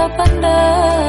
tak pandang